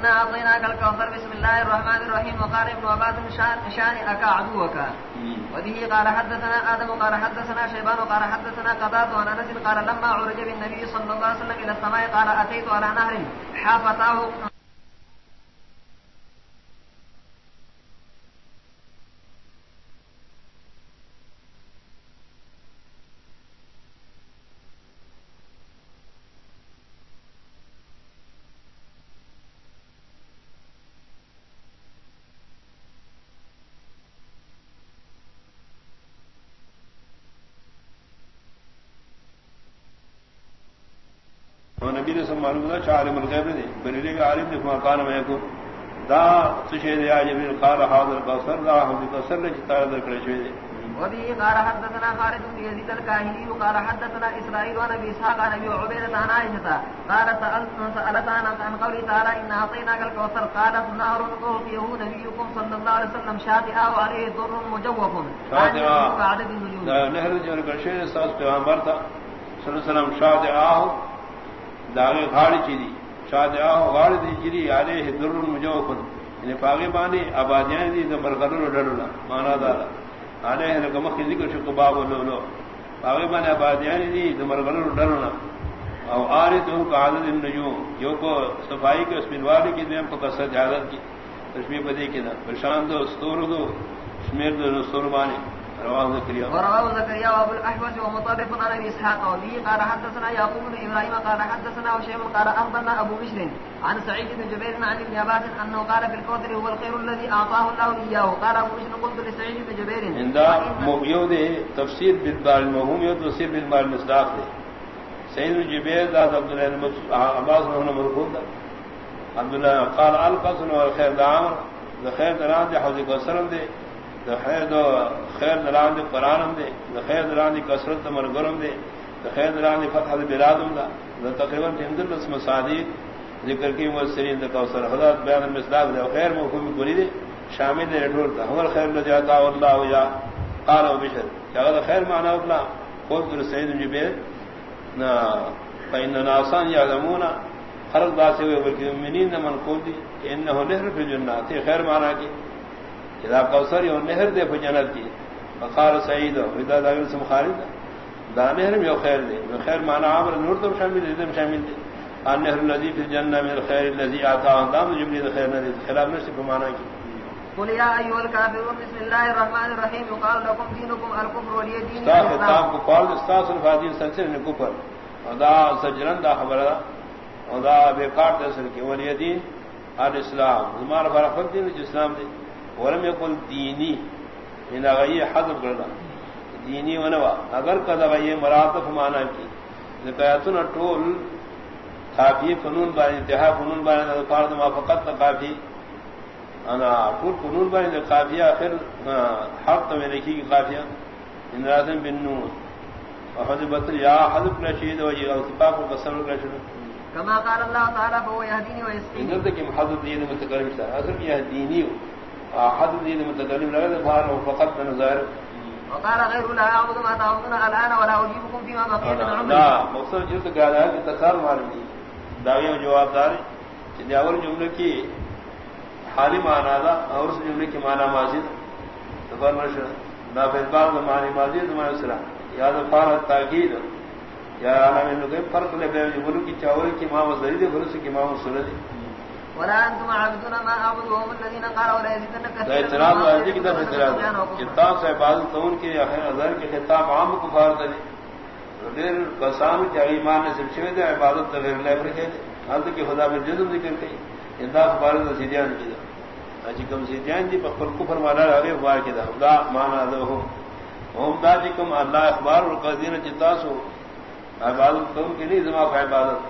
إنا أعطيناك الكوثر بسم الله الرحمن الرحيم وقال ابن عباس شان أكا عدوك. وبه قال حدثنا آدم قال حدثنا شيبان قال حدثنا قباب عن أنس قال لما عرج بالنبي صلى الله عليه وسلم إلى السماء قال أتيت على نهر حافتاه نبی نے سب معلوم تھا عالم الغیب نے۔ بریلی کا عالم نے کان میں کو۔ دا تشے دے اج بھی قال حاضر قصر دا ہم قصر نے چتا در کرے چھے وبه قال حدثنا خالد بن يزيد الكاهلي قال حدثنا اسرائيل عن ابي اسحاق عن ابي عبيده عن عائشه قال سالت سالت عن قول تعالى ان اعطيناك الكوثر قالت نهر فيه نبيكم صلى الله عليه وسلم شاطئا وعليه ضر مجوف۔ شاطئا نهر جو کرشے ساس پیغمبر تھا صلی اللہ علیہ وسلم شاطئا داغے گاڑی چیری شاد گاڑی دی چیری آلے در مجو خود. یعنی پاگے بانی آبادیاں دی نمبر کرو ڈرنا مانا دارا. آلے گمک ذکر شکو باب لو لو پاگے بانی آبادیاں دی نمبر کرو ڈرنا او آرے تو کا عادت النجوم. جو کو صفائی کے اس والی کی دیم کو کسر جہادت کی. تشبیہ بدی کی نا. پرشان دو، ستور دو، شمیر دو، ستور بانی. رواه زكريا. ورواه زكريا وابو الاحوص ومطرف عن ابي اسحاق وبه قال حدثنا يعقوب بن ابراهيم قال حدثنا وشيم قال اخبرنا ابو بشر عن سعيد بن جبير عن ابن عباس انه قال في الكوثر هو الخير الذي اعطاه الله اياه قال ابو بشر قلت لسعيد بن جبير. عند مبيود تفسير بالبال المهم يود تفسير بالبال المصداق سعيد بن جبير ذات عبد الله بن عباس رحمه مرفوض عبد الله قال القصر والخير دعامر الخير دعامر حوض الكوثر دي خیر دو دے قرآن دے خیر دلان دی کثرت مر گرم دے خیر دلان دی فتح دے برادم دا تقریباً ہند رسم سادی ذکر کی مؤثرین دا کوثر حضرت بیان مصداق دے خیر محکوم گری دے، شامل دے ٹھور دا ہمر خیر نہ جاتا اللہ یا قال و بشر۔ کہ خیر معنی اللہ قول در سید جبیر، نا فإن ناسان يعلمون خرق داسے ہوئے بلکہ منین من قول دی، انہو نہر فی جنات خیر معنی کی۔ اذا کوثر یو نہر دے جنت کی۔ فقال سعید اذا داغل سم خالد۔ دا نہر یو خیر دے۔ خیر معنی عامر نور تم شامل دے تم شامل دے۔ ان نہر الذي في الجنه من الخير الذي اعطاه دام جبريل خیر نہ خلاف نفس کو معنی کی۔ قل يا ايها الكافرون بسم الله الرحمن الرحيم يقال لكم دينكم الكفر ولي دين الاسلام کو قال استاذ الفاضل سچے نے ادا سجرن دا خبر ادا بے کاٹ دے سر کے ولي دین الاسلام ہمارا فرق دین اسلام دین ورم یقل دینی ان غی حذف کرنا دینی ونوا. اگر کدا غی مراتب مانا کی ذکایتن ٹول کافی فنون بار انتہا فنون بار فرض موافقت کافی انا ٹول فنون بار کافی اخر حق تو میں لکھی کی کافیا ان راضم بن نون وحذبت یا حذف نشید و یہ اتفاق و قسم نشید كما قال الله تعالى فهو يهديني ويسقيني. ان ذلك محذف دين متكلم اصل يهديني. احد دین متکلم لگے بہار فقط نظر وقال غير لا اعبد ما تعبدون الان ولا اجيبكم فيما بقي من عمري لا مقصد جو تو کہا ہے کہ تکرار مارنی دعوی جواب دار کہ اول جملے کی حالی معنی دا اور اس جملے کی معنی ماضی تو فرمائش دا بعد معنی ماضی معنی سرا یا تو فارغ تاکید. یا عالم نے کہ فرق لے جملے کی چاول کی ماں وزری دے فرس کی ماں سنت ولا انتم عابدون ما اعبد وهم الذين قالوا ولا يزيدن كثيرا اعتراض ہے کہ دفعہ اعتراض. کتاب سے تون کے اخر نظر کے خطاب عام کفار دے غیر قسم کہ ایمان نے دے عبادت غیر حد کہ خدا میں جزم ذکر کی اندا خبر سے سیدیان کی کم دی پر بار کے دا خدا مانا دو ہم دا جی کم اللہ اخبار جتاسو عبادت تون کے لیے زما عبادت.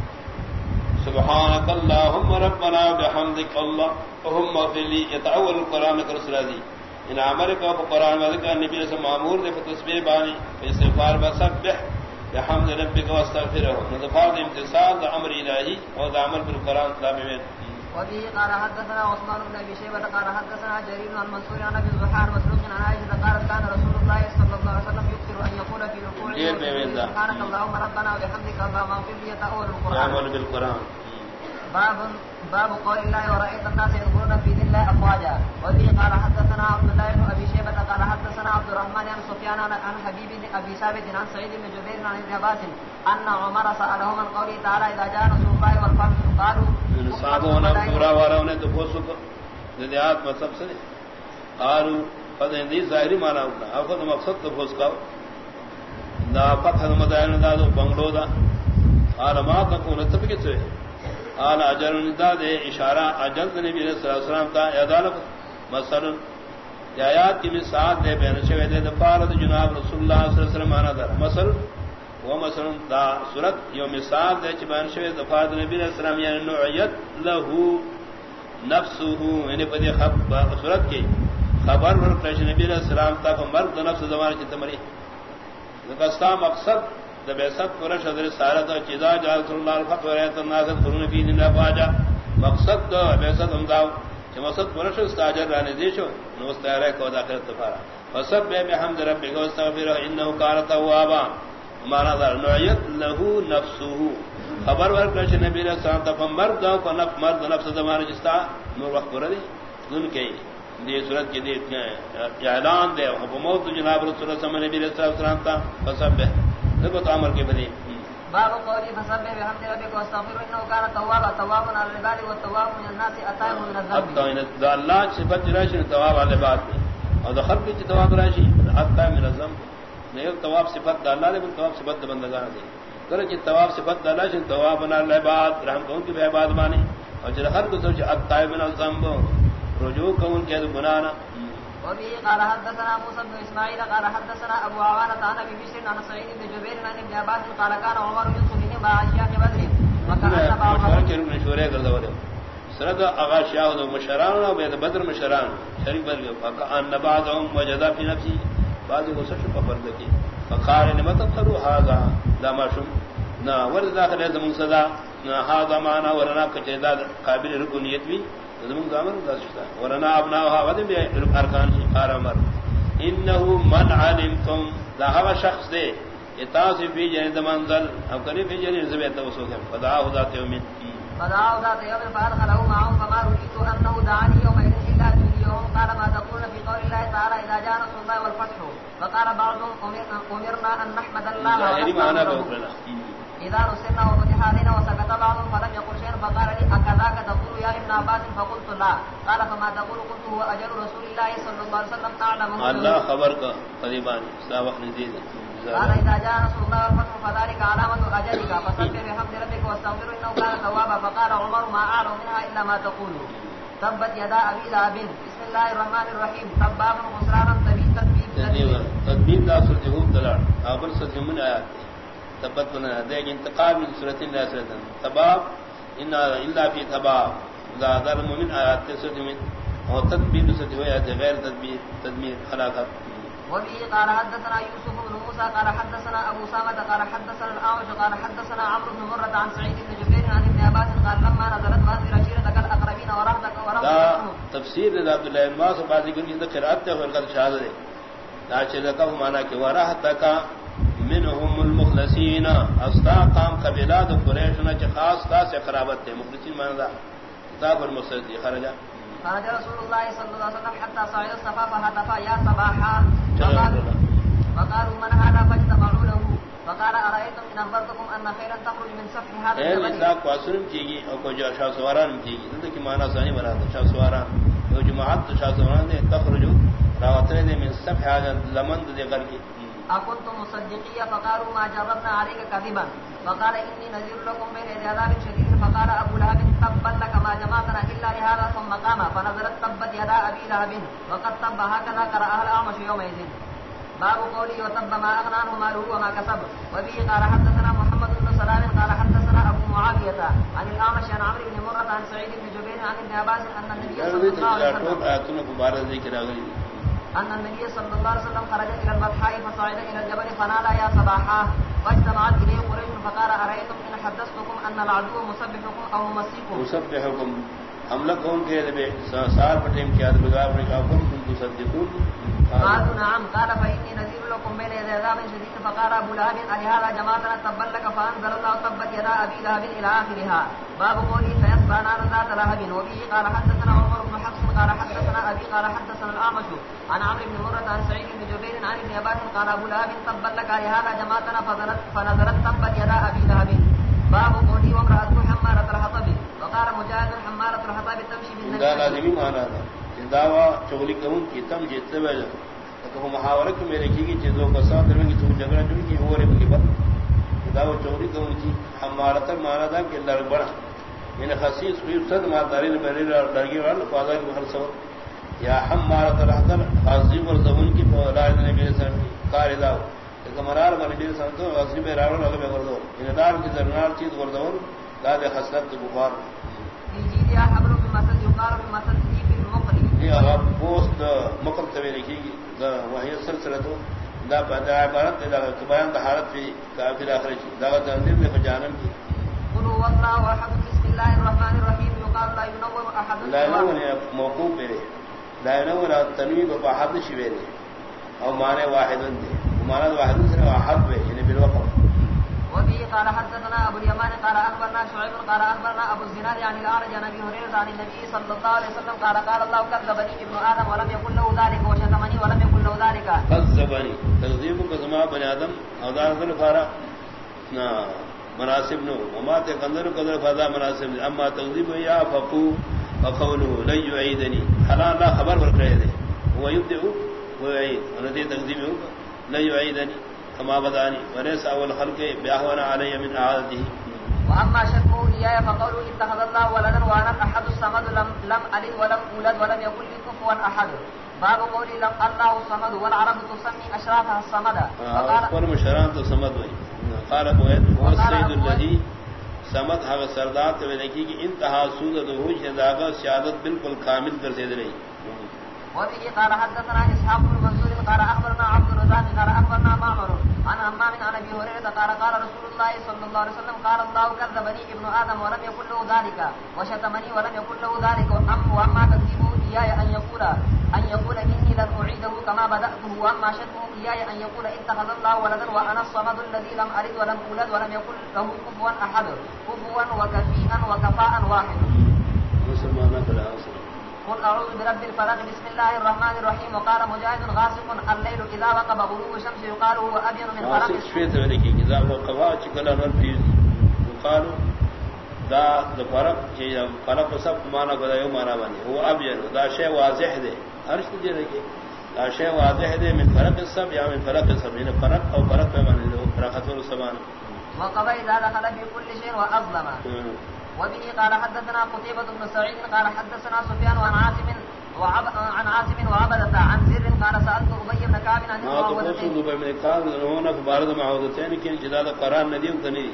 سبحانك اللهم ربنا بحمدك اللهم اغفر لي يتعول القران كرسل هذه جی۔ ان عمل کو قرآن مدد کا، نبی سے معمور دے تصویر بانی استغفار بسبح بحمد ربك واستغفره نظفار امتصال دا امر الہی اور عمل بالقرآن تابع وبه قال حدثنا عثمان بن ابي شيبه قال حدثنا جرير عن منصور عن ابي الزحار مسروق عن عائشه قالت كان رسول الله صلى الله عليه وسلم يكثر ان يقول في ركوعه سبحانك اللهم ربنا وبحمدك اللهم اغفر لي تاول القران بالقران باب باب قول الله ورأيت الناس يدخلون في ذي الله أفواجا. وبه قال حدثنا عبد الله بن أبي شيبة قال حدثنا عبد الرحمن عن سفيان عن حبيب بن أبي ثابت عن سعيد بن جبير عن ابن عباس أن عمر من قوله تعالى إذا جاء نصر الله والفتح قالوا صحابون پورا وارا نے تو پوسو کو دیات مطلب سے قالوا قد ہندی ظاہری معنی ہوتا اخذ مقصد تو پوس کا دا فتح مدائن دا بنگلو دا۔ قال ما تكون تبكت قال اجر ندا دے، اشارہ اجل نبی صلی اللہ علیہ وسلم کا۔ عدالت مثلا آیات کی مثال دے بین شوی دے دفارت جناب رسول اللہ صلی اللہ علیہ وسلم آنا در مثلا وہ مثلا دا صورت یو مثال دے چی بین شوی دفارت نبی علیہ السلام یعنی نوعیت لہو نفسہو یعنی پدی صورت کی خبر ورکرش نبی علیہ السلام تا مرد نفس زمان کی تمری۔ دکستا مقصد دبیست پورش حضر سارت چیزا جالت اللہ الفق ورحیت الناس قرون فی دن افاجا مقصد دو بیست امداو چی مقصد پورش استاجر رانی دیشو نوستیارے کو داخل اتفارا فسب بے بحمد ربی کو استغفر انہو کارتا وابا مانا دار نوعیت لہو نفسو خبر ورکرش نبی علیہ السلام تا مرد دو کو نف مرد نفس زمان جستا نور وقت پورا دی۔ دن کے دی صورت کی دی اعلان دے حکومت جناب رسول اللہ صلی اللہ علیہ وسلم تا فسب بے ذبت عمر کے بدی۔ باب قولی فسبح بحمد ربك واستغفر انه كان توابا تواب على العباد والتواب من الناس اتاه من الذنب۔ اب تو اللہ صفت راشی تواب على العباد۔ اور دخل کی تواب راشی اتاه من الذنب۔ نہیں تواب صفت اللہ نے تواب صفت بندگان دی کرے کہ تواب صفت اللہ سے تواب على العباد رحم کون کی عباد مانی اور جب ہر کو سوچ اتاه من الذنب رجوع کون کے گناہ وبه قال حدثنا موسى بن اسماعيل قال حدثنا ابو عوانة عن ابي بشر عن سعيد بن جبير عن ابن عباس قال كان عمر يوسف بن مع اشياء بدر وكان بعض سرد اغا شاهد مشران و بدر مشران شريف بدر ان بعضهم وجد في نفسه بعض غسش فرض کی. فقال لما تقروا هذا؟ لا ما شم نا ورد داخل زمون صدا هذا معنا ورنا كجدا قابل ركنيت بھی زمون زامن داشتا ورنا ابناها ودم ارکان قال عمر انه من علمتم. ذا هو شخص دے اتاس فی جنت منزل. او کریم فی جنت زبیت وسو کہ فدا ذات یوم فدا ذات یوم فادخلوا معهم فما رجيت انه دعاني يوم الا يوم قال ما تقول في قول الله تعالى اذا جاء نصر الله والفتح. فقال بعضهم امرنا ان نحمد الله ظاهری معنی بہت اذا نصرنا وفتح علينا وسكت بعضهم فلم يقل شيئا فقال لي اكذاك تقول يا ابن عباس؟ فقلت لا. قال فما تقول؟ قلت هو اجل رسول الله صلى الله عليه وسلم اعلم الله خبر کا قریبان سابق نزيد قال اذا جاء رسول الله والفتح فذلك علامه اجلك فسبح بحمد ربك واستغفر انه كان توابا. فقال عمر ما اعلم منها الا ما تقول. تبت يدا ابي لهب. بسم الله الرحمن الرحيم. تباب خسرانا تبي تدبيب تدبيب لا سرجه دلال ابر سرجه من ايات تبت بنا. دے انتقام من سورۃ اللہ سورۃ تباب. ان الا فی تباب. ذا ظلم من آیات سورۃ من اور تدبیر سے جو ہے غیر تدبیر. تدمیر ہلاکت وبه قال حدثنا يوسف بن موسى قال حدثنا ابو سامة قال حدثنا الاعمش قال حدثنا عمرو بن مرة عن سعيد بن جبير عن ابن عباس قال لما نزلت وانذر عشيرتك الاقربين ورهتك ورهتك تفسیر عبد الله بن عباس کی قرات ہے اور قد شاہد ہے عشیرتك معنی کہ ورهتك منهم المخلصین. استا قام قبیلہ دو قریشنا چ خاص تا سے قرابت تے مخلصین معنی دا کتاب المسجد خرجا خرج. رسول الله صلى الله عليه وسلم حتى صعد الصفا فهتف يا صباحا. فقالوا من هذا فاجتمعوا له. ارايتم ان اخبرتكم ان خيرا تخرج من صفح هذا اے ذاک واسرم کیگی؟ او کو جو شاہ سواران تو کہ معنی ثانی بنا شاہ سواران. جو جماعت شاہ سواران نے تخرج راوتنے نے من صفح هذا لمن دے کر کی۔ اكنت مصدقيا فقالوا ما جربنا عليك كذبا فقال اني نذير لكم بين عذاب شديد فقال ابو لهب تبا لك ما جمعتنا الا لهذا ثم قام فنزلت تبت يدا ابي لهب وقد تب هكذا قرا اهل اعمش يومئذ باب قولي وتب ما اغنى عنه ماله وما كسب۔ وبه قال حدثنا محمد بن سلام قال حدثنا ابو معاويه عن الاعمش عن عمرو بن مره عن سعيد بن جبير عن ابن عباس ان النبي صلى الله عليه وسلم أن النبي صلى الله عليه وسلم خرج إلى المضحى فصعد إلى الجبل فنادى يا صباحا فاجتمعت إليه قريش فقال أرأيتم إن حدثتكم أن العدو مسبحكم أو ممسيكم مسبحكم. ہم لوگ کون کے سار پٹیم کیا بغار نے کہا تم تصدقون؟ قالوا نعم، قال فإني نذير لكم بين يدي عذاب شديد. فقال أبو لهب ألهذا جماعتنا تبا لك؟ فأنزل الله تبت يدا أبي لهب إلى آخرها. باب قوله فيصبح نارا ذات لهب. وبه قال حدثنا عمر بن حفص، قال حدثنا أبي، قال حدثنا الأعمش. عن عمرو بن مرة، عن سعيد بن جبير، عن ابن عباس، قال أبو لهب، تبا لك لهذا جماعتنا فنزلت تبت يدا أبي لهب. باب قوله وامرأته حمالة الحطب. وقال مجاهد حمالة الحطب تمشي بالنبي لازمی مانا تھا دعوا چغلی کون جی کی تم جتنے بجا تو محاورت میں رکھی گی چیزوں کا ساتھ رہیں گی تم جھگڑا چڑھ گی وہ رہے بات دعوا چغلی کون کی ہمارا تر مانا تھا کہ لڑ بڑا. یعنی خصیص ہوئی سد مار داری میرے لڑکی والا فاضا کی ہر سو یا ہم مارا تر حضر حاضی اور زمن کی راج نے میرے سر کار داو. لیکن مرار میں میرے سر تو غزی میں راڑو لگے میں کر دو یعنی دار کی درنار چیز کر دو داد خسرت بخار. يجي يا حبل من مثل يقال من مثل في المقري یہ پوسٹ مکم طوی لکھی گی وہی سلسلہ تو دا دا عبارت دا بیان دا حالت بھی کافر آخر چی دا تنظیم نے فجانم کی۔ قل هو الله احد بسم الله الرحمن الرحيم يقال لا ينور احد لا ينور موقوف ہے لا ينور تنویب و احد شویرے او معنی واحد دے۔ معنی واحد سے احد ہے یعنی بالوقت قال حدثنا ابو اليمان، قال اخبرنا شعيب، قال اخبرنا ابو الزناد عن الاعرج عن ابي هريره عن النبي صلى الله عليه وسلم، قال قال الله كذبني ابن ادم ولم يقل له ذلك وشتمني ولم يقل له ذلك. كذبني. تكذيب كما بني ادم او دار الفارا مناسب نو. وما تقدر قدر فضا مناسب اما تكذيب يا فقو وقوله لن يعيدني. حلال لا خبر ورکڑے دے. وہ يبدئ ويعيد ندی تكذيب لن يعيدني. كما بداني وليس اول خلق باهون علي من عادته واما شكوا اياه فقالوا اتخذ الله ولدا وانا احد الصمد لم لم الد ولم اولد ولم يكن لي كفوا احد باب قولي لم الله الصمد. والعرب تسمي اشرافها الصمد. فقال مشران تو سمد ہوئی قال ابو السيد الذي سمد هغه سردار ته لکی کی انتہا سود ہو شداغا سیادت بالکل کامل کر دے رہی. وبه قال حدثنا اسحاق بن منصور قال اخبرنا عبد الرزاق قال اخبرنا معمر. عن همام عن ابي هريره قال قال رسول الله صلى الله عليه وسلم قال الله كذبني ابن ادم ولم يكن له ذلك وشتمني ولم يكن له ذلك ام واما تكذيبه اياي ان يقول ان يقول اني لن اعيده كما بداته واما شتمه اياي ان يقول اتخذ الله ولدا وانا الصمد الذي لم الد ولم اولد ولم يكن له كفوا احد كفوا وكفيئا وكفاء واحد. قل اعوذ برب الفلق. بسم الله الرحمن الرحيم. وقال مجاهد غاسق الليل اذا وقب غروب الشمس يقال هو ابين من فلق شفيت ولكي اذا وقب چکلا نور فيز يقال دا دا فرق چیز فرق سب مانا گدا یو مانا بانی هو ابین دا شے واضح دے ہر چیز دے کہ دا شے واضح دے من فرق سب یا من فرق سب یعنی فرق او فرق پہ مانے دو فرقت سبان وقب اذا دخل في كل شيء واظلم وبه قال حدثنا قتيبة بن سعيد قال حدثنا سفيان عن عاصم وعب عن عاصم وعبدة عن زر قال سألت أبي بن كعب عن المعوذتين ما قال هنا في بارد معوذتين كن جداد قرآن نديم تني.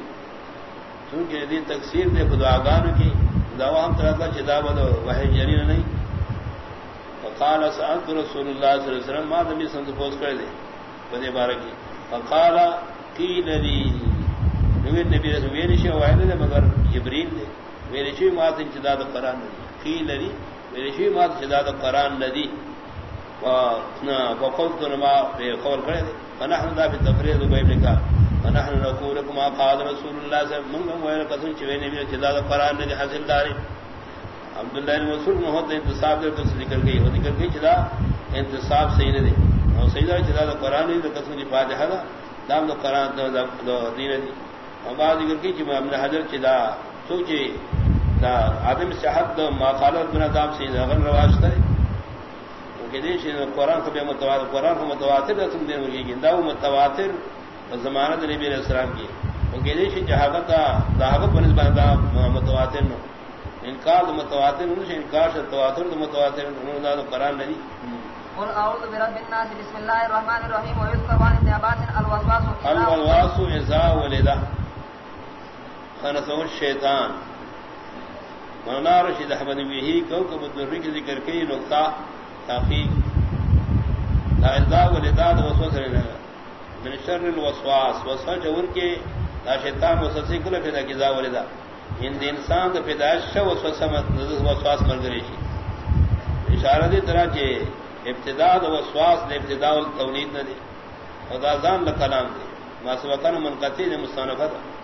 چونکہ دی تقسیر دے خدا آگانو کی دعوا ہم طرح کا جدا بدو وحی جنین نہیں. فقال سألت رسول اللہ صلی اللہ علیہ وسلم ما دمی سنت پوز کر دے. بدے بارکی. فقال قیل لی. نبی نبی رسول ویلی شیء واحد دے مگر جبریل دے. ویلی شیء مات انچداد قرآن ندی. قیل لی ویلی شیء مات انچداد قرآن ندی. وقلت نما بے قول کرے دے. فنحن دا فی تفرید بیب لکا فنحن نقول كما قال رسول الله صلى الله عليه وسلم. وين قسم چوي نبی چدا قرآن نے حاصل داری. عبداللہ بن مسعود نے ہوتے انتصاب دے کس ذکر گئی ہو ذکر گئی چدا انتصاب صحیح نہیں اور سیدہ چدا دا قرآن نے قسم دی فاتحہ دا. دام دا قرآن دا دین دی بعد ذکر کی کہ ابن حجر چدا سوچے دا عدم صحت ما قال ابن دام سے غن رواج کرے کہ دیش قرآن کو بے متواتر قرآن کو متواتر رسم دین ہوگی گندا متواتر زمانت نبی علیہ السلام کی۔ وہ کہ دیش جہاگت داغت بنس بندا متواتر نو۔ انکار دو متواتر نو انکار سے تواتر دو متواتر نو دا قرآن ندی۔ قل اعوذ برب الناس بسم الله الرحمن الرحيم ويذكر عن ابن عباس الوسواس الوسواس اذا ولد۔ خنسه الشیطان مولانا رشید احمد بھی کوكب الدر کی ذکر کی نقطہ تحقیق. دا ولدا د وسوس نه. من شر الوسواس وسوس جوړ کې دا شیطان وسوسه کله پیدا کی دا ولدا ان د انسان د پیدائش شو وسوسه مت وسواس مرګري شي. اشاره دي طرح چې ابتداء د وسواس، د ابتداء التولید نه دي او دا ځان له کلام دي ما سبقن منقطع د مستانفه خنا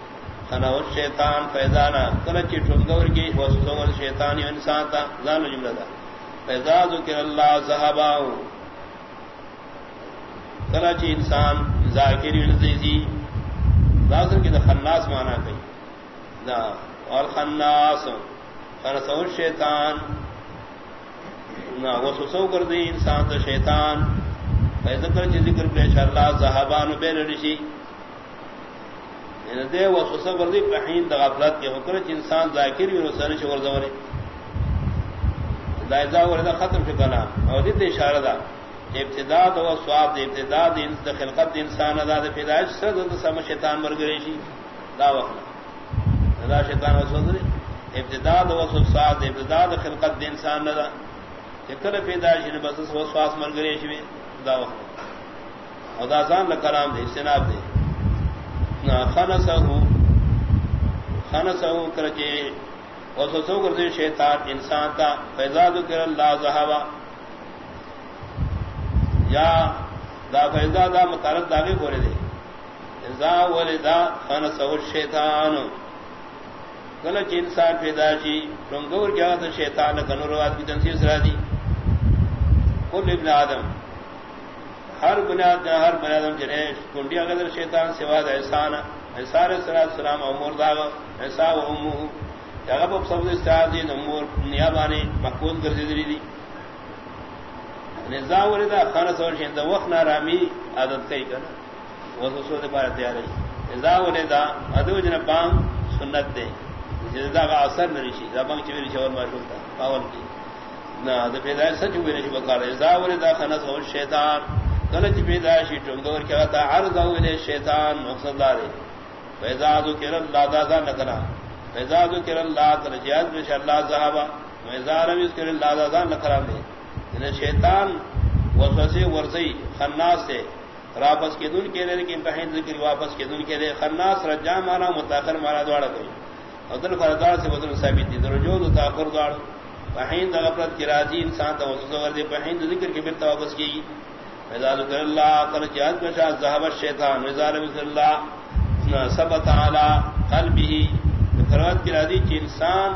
او شیطان فیضانا کله چې ټنګور کې وسوسه شیطان یو انسان ته ځان جمله ده. فیضا ذکر الله ذهباو کراچی انسان ذاکر نزیزی ذاکر کی دا خناس مانا کئی دا اور خناس خنسو شیطان. نا وسوسو کر دی انسان تو شیطان. پیدا کر ذکر پیش اللہ صحابان بے لڑشی یعنی دے وسوسو کر دی پہین دا غفلت کے حکر چی انسان ذاکر بھی رسان شکر زورے دا ازا ورد ختم شکلا اور دیت اشارہ دا ابتدا دو سواب دے ابتدا دے خلقت دے انسان ادا دے پیدائش سر دو سم شیطان مر گرے شی دا وقت دا شیطان وسوس دے ابتدا دو سواب دے ابتدا دے خلقت دے انسان ادا چکر پیدائش نے بس وسواس مر گرے شی دا وقت او دا زان لکلام دے استناب دے خنسہو خنسہو کرچے وسوسو کر شیطان انسان تا فیضا ذکر اللہ ذہبا یا دا فیضا دا متعلق داغے بولے دے۔ ازا ولدا خان سو شیطان کلچ انسان پیدا شی ٹنگور کیا تو شیطان کنور واد کی تنسیب سرا دی۔ کل ابن آدم۔ ہر بنیاد ہر بنی آدم جنے، کنڈی اگر شیطان، سوا دا احسان احسان سرات سلام امور داغ ایسا و امو. جگہ پر سب استعاد دی امور نیابانی محفوظ کر دی. دی نزا وردا خان سور شین، دا وقت نارامی عادت کئی کنا. وہ سو دے پار تیار ہے. نزا وردا ادو جن بام سنت دے. جدا کا اثر نہ رشی دا بام چوی چور ما شوتا پاون کی. نہ دا پیدا سچ ہوئے نہیں بکار. نزا وردا خان سور شیطان. کل چ پیدا شی ٹنگور کیا تا عرض او نے شیطان مقصد دار ہے پیدا دو اللہ دا دا نکلا پیدا دو کر اللہ کر جہاد میں اللہ صحابہ میں زارم اس کر اللہ دا دا نکلا دے شیطان وسوسے ورزئی خناس سے راپس کے دن کے لیے لیکن پہن ذکر واپس کے دن کے لیے خناس، رجا مانا متاخر مارا دوڑا گئی ادل خردار سے بدل ثابت تھی درجو تاخر دوڑ پہند غفرت کی راضی، انسان تھا وسوسہ وردی پہند ذکر کے پھر واپس کی فیضا ذکر اللہ کر جہاد میں شاہ ذہبت شیطان وزار ذکر اللہ سب تعالی قلبی خروت کی راضی چی انسان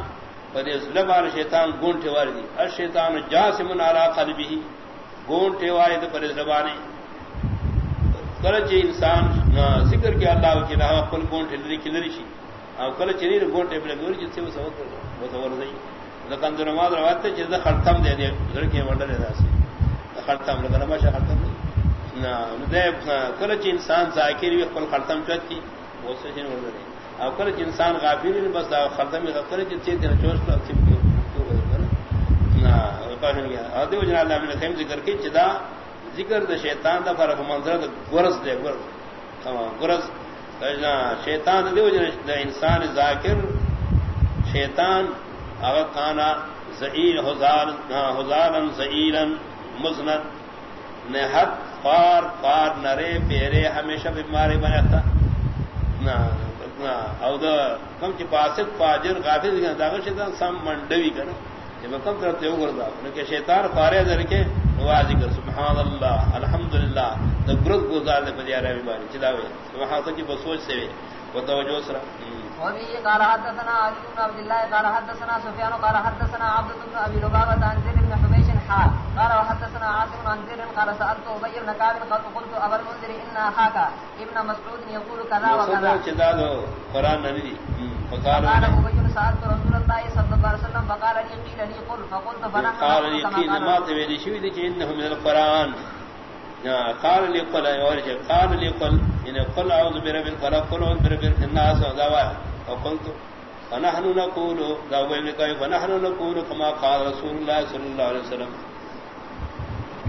پر زبان شیطان گون ٹھوار دی۔ ار جاسم علی قلبه گون ٹھوار دی پر زبان کرچ انسان ذکر کیا اللہ کی نہ خپل گون ٹھلری کلری شي او کله چې نه گون ټیبل ګور چې څه وسو وو ته ورځي لکه اندر ما دروات چې د خړتم دی دی ځکه وړل راځي خړتم لکه ما شه خړتم نه نو کله چې انسان ذاکر وي، خپل خړتم چوتي وسه چې ورځي او کله چې انسان غافل نه بس دا خړتم یې غفر چې چې دې چوش په چې نه پاهن گیا او دیو جنا الله من خیم ذکر کې چې دا ذکر د شیطان د فرق منظر د ګورس دی ګور ګورس شیطان دیو جنا د انسان ذاکر، شیطان، هغه کانا زئیر ہزار ہزارن زئیرن مزنت نہت فار فار نرے پیرے ہمیشہ بیماری بنا تھا او دا کم چی پاسد فاجر، غافل داغر شیطان سم منڈوی کرنا جب کم طرف تے اگر دا لیکن شیطان فارے در کے نوازی کر سبحان اللہ الحمدللہ، دا گرد گزار دے پدی آرامی باری چی داوے سبحان اللہ کی بسوچ سے وے و توجہ سرا۔ وبه قال حدثنا علي بن عبد الله قال حدثنا سفيان قال حدثنا عبد بن ابي لبابة عن زيد بن حال قال وحدثنا عاصم عن زيد قال سالت ابي بن كعب قلت ابا المنذر ان اخاك ابن مسعود يقول كذا وكذا. چدالو قران نبی فقال ابي سالت رسول الله صلى الله عليه وسلم فقال لي قيل لي قل. فقلت فنحن قال لي قيل ما تبي شو دي انه من القران قال لي قل قال لي قل. ان قل اعوذ برب الفلق قل اعوذ برب الناس دعوا وقلت فنحن نقول دعوا فنحن نقول كما قال رسول الله صلى الله عليه وسلم.